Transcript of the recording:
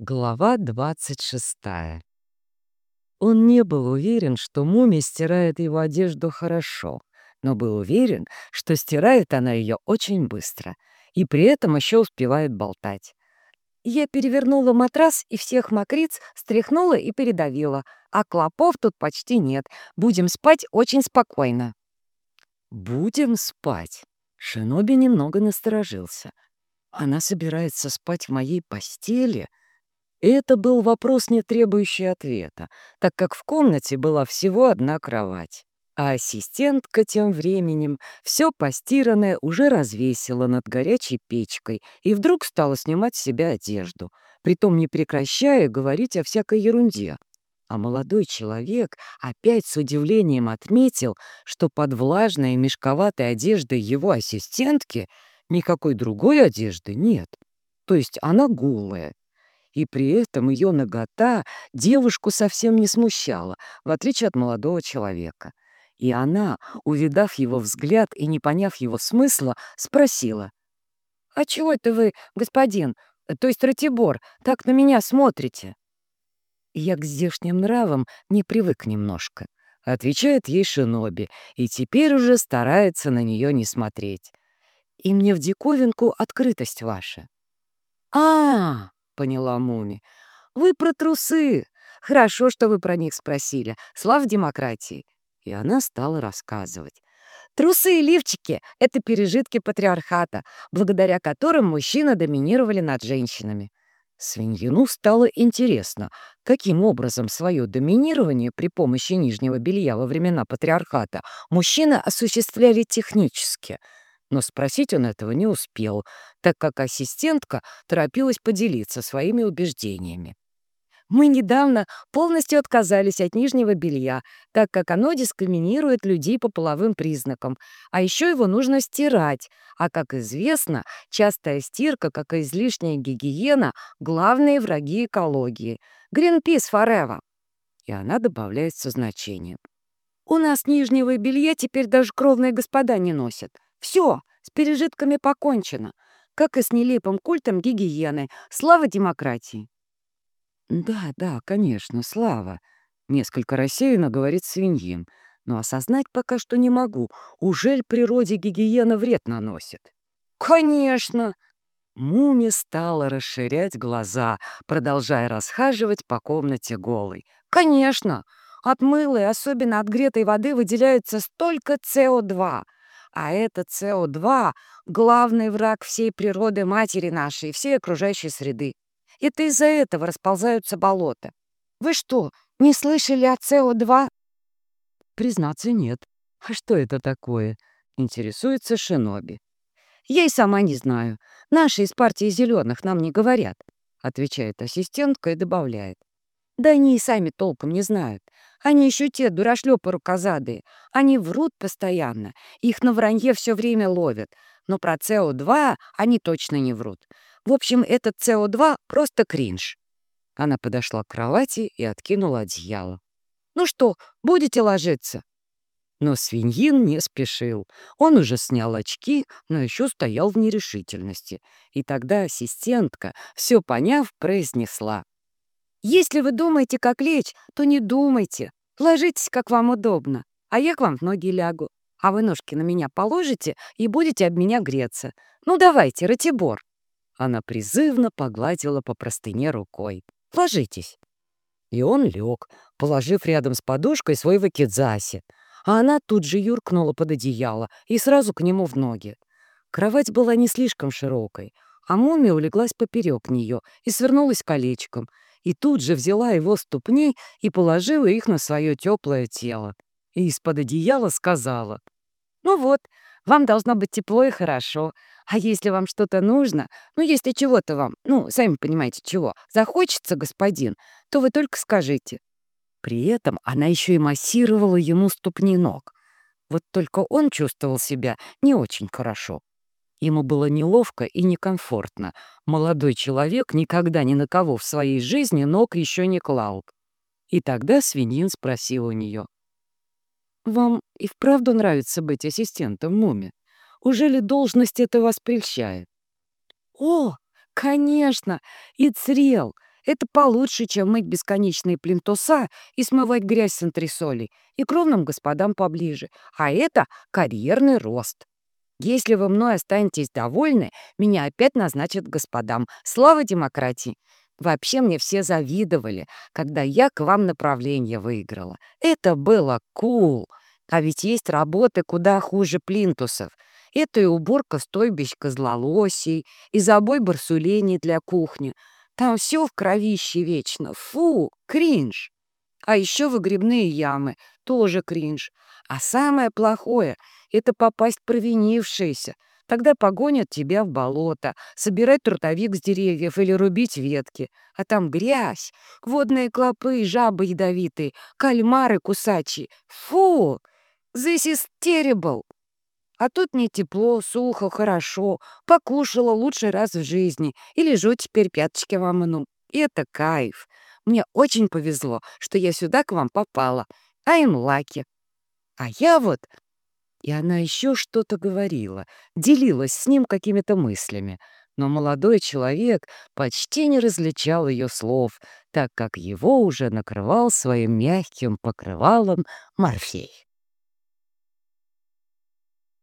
Глава 26 Он не был уверен, что Муми стирает его одежду хорошо, но был уверен, что стирает она ее очень быстро и при этом еще успевает болтать. Я перевернула матрас и всех мокриц стряхнула и передавила, а клопов тут почти нет. Будем спать очень спокойно. «Будем спать?» Шиноби немного насторожился. «Она собирается спать в моей постели?» Это был вопрос, не требующий ответа, так как в комнате была всего одна кровать. А ассистентка тем временем все постиранное уже развесила над горячей печкой и вдруг стала снимать с себя одежду, притом не прекращая говорить о всякой ерунде. А молодой человек опять с удивлением отметил, что под влажной и мешковатой одеждой его ассистентки никакой другой одежды нет. То есть она голая, и при этом ее нагота девушку совсем не смущала, в отличие от молодого человека. И она, увидав его взгляд и не поняв его смысла, спросила. «А чего это вы, господин, то есть Ратибор, так на меня смотрите?» «Я к здешним нравам не привык немножко», — отвечает ей Шиноби, и теперь уже старается на нее не смотреть. «И мне в диковинку открытость ваша». «А, поняла Муми. «Вы про трусы. Хорошо, что вы про них спросили. Слав демократии». И она стала рассказывать. Трусы и лифчики — это пережитки патриархата, благодаря которым мужчины доминировали над женщинами. Свиньину стало интересно, каким образом свое доминирование при помощи нижнего белья во времена патриархата мужчины осуществляли технически — но спросить он этого не успел, так как ассистентка торопилась поделиться своими убеждениями. Мы недавно полностью отказались от нижнего белья, так как оно дискриминирует людей по половым признакам, а еще его нужно стирать, а, как известно, частая стирка, как и излишняя гигиена — главные враги экологии. Greenpeace forever. И она добавляет со значением. У нас нижнего белья теперь даже кровные господа не носят. Все, с пережитками покончено, как и с нелепым культом гигиены. Слава демократии!» «Да, да, конечно, слава!» — несколько рассеянно говорит свиньин. «Но осознать пока что не могу. Ужель природе гигиена вред наносит?» «Конечно!» Муми стала расширять глаза, продолжая расхаживать по комнате голой. «Конечно! От мыла и особенно от гретой воды выделяется столько СО2. А это СО2 — главный враг всей природы матери нашей, всей окружающей среды. Это из-за этого расползаются болота. Вы что, не слышали о СО2? Признаться, нет. А что это такое? Интересуется Шиноби. Я и сама не знаю. Наши из партии зеленых нам не говорят, отвечает ассистентка и добавляет. Да они и сами толком не знают. Они еще те дурашлепы рукозадые. Они врут постоянно. Их на вранье все время ловят. Но про СО2 они точно не врут. В общем, этот СО2 просто кринж. Она подошла к кровати и откинула одеяло. «Ну что, будете ложиться?» Но свиньин не спешил. Он уже снял очки, но еще стоял в нерешительности. И тогда ассистентка, все поняв, произнесла. Если вы думаете, как лечь, то не думайте. Ложитесь, как вам удобно, а я к вам в ноги лягу. А вы ножки на меня положите и будете об меня греться. Ну давайте, Ратибор. Она призывно погладила по простыне рукой. Ложитесь. И он лег, положив рядом с подушкой свой вакидзаси. А она тут же юркнула под одеяло и сразу к нему в ноги. Кровать была не слишком широкой, а мумия улеглась поперек нее и свернулась колечком — и тут же взяла его ступни и положила их на свое теплое тело. И из-под одеяла сказала, «Ну вот, вам должно быть тепло и хорошо. А если вам что-то нужно, ну, если чего-то вам, ну, сами понимаете, чего, захочется, господин, то вы только скажите». При этом она еще и массировала ему ступни ног. Вот только он чувствовал себя не очень хорошо. Ему было неловко и некомфортно. Молодой человек никогда ни на кого в своей жизни ног еще не клал. И тогда свиньин спросил у нее. «Вам и вправду нравится быть ассистентом Муми? Ужели должность это вас прельщает?» «О, конечно! И црел! Это получше, чем мыть бесконечные плинтуса и смывать грязь с антресолей, и кровным господам поближе. А это карьерный рост. Если вы мной останетесь довольны, меня опять назначат господам. Слава демократии! Вообще мне все завидовали, когда я к вам направление выиграла. Это было кул. Cool. А ведь есть работы куда хуже плинтусов. Это и уборка стойбищ козлолосей, и забой барсулений для кухни. Там все в кровище вечно. Фу, кринж. А еще выгребные ямы. Тоже кринж. А самое плохое — это попасть провинившиеся. Тогда погонят тебя в болото, собирать трутовик с деревьев или рубить ветки. А там грязь, водные клопы, жабы ядовитые, кальмары кусачие. Фу! This is terrible! А тут не тепло, сухо, хорошо, покушала лучший раз в жизни и лежу теперь пяточки вам мну. И это кайф. Мне очень повезло, что я сюда к вам попала. I'm lucky. А я вот и она еще что-то говорила, делилась с ним какими-то мыслями. Но молодой человек почти не различал ее слов, так как его уже накрывал своим мягким покрывалом Морфей.